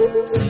thank you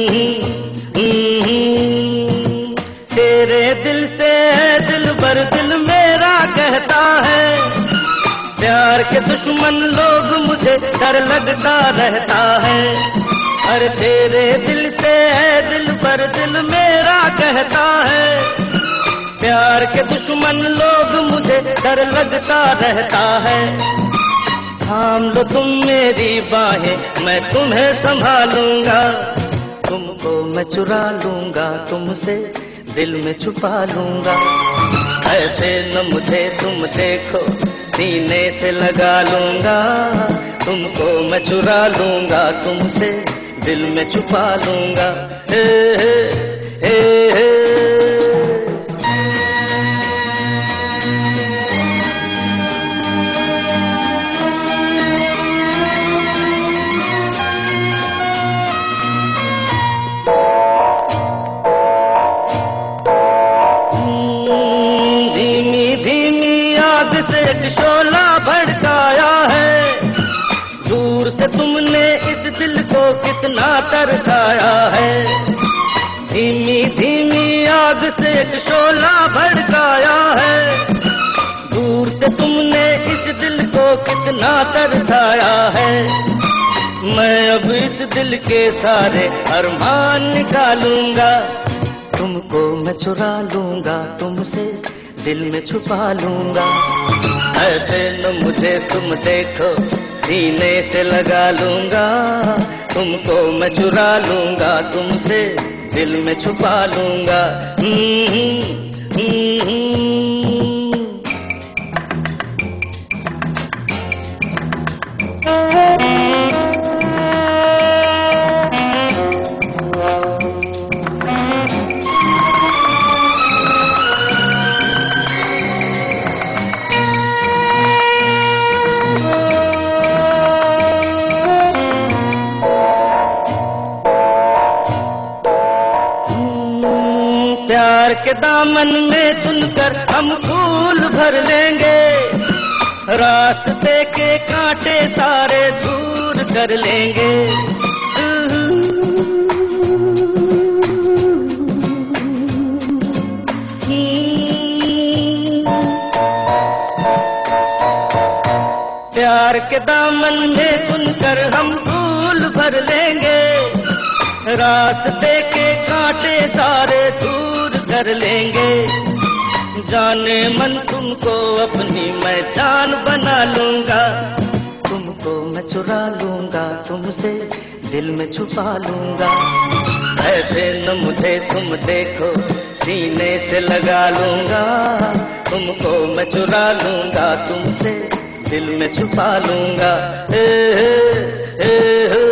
प्यार के दुश्मन लोग मुझे डर लगता रहता है। अरे तेरे दिल से है, दिल पर दिल मेरा कहता है। प्यार के दुश्मन लोग मुझे डर लगता रहता है। थाम लो तुम मेरी बाहें, मैं तुम्हें संभालूँगा। तुमको मैं चुरा लूँगा, तुमसे दिल में छुपा लूँगा। ऐसे न मुझे तुम देखो सीने से लगा लूँगा, तुमको मैं चुरा लूँगा, तुमसे दिल में छुपा लूँगा। हे हे हे हे। आग से एक शोला भड़काया है। दूर से तुमने इस दिल को कितना तरसाया है। धीमी धीमी आग से एक शोला भड़काया है। दूर से तुमने इस दिल को कितना तरसाया है। मैं अब इस दिल के सारे अरमान निकालूँगा। तुमको मैं चुरा लूँगा, तुमसे दिल में छुपा लूँगा। ऐसे न मुझे तुम देखो सीने से लगा लूँगा। तुमको मैं चुरा लूँगा, तुमसे दिल में छुपा लूँगा। प्यार के दामन में चुनकर हम फूल भर लेंगे। रास्ते के कांटे सारे दूर कर लेंगे। प्यार के दामन में सुनकर हम फूल भर लेंगे। रास्ते के कांटे सारे कर लेंगे। जाने मन तुमको अपनी मैं जान बना लूँगा। तुमको मैं चुरा लूँगा तुमसे दिल में छुपा लूँगा। ऐसे न मुझे तुम देखो सीने से लगा लूँगा। तुमको मैं चुरा लूँगा तुमसे दिल में छुपा लूँगा। ए, ए, ए, ए,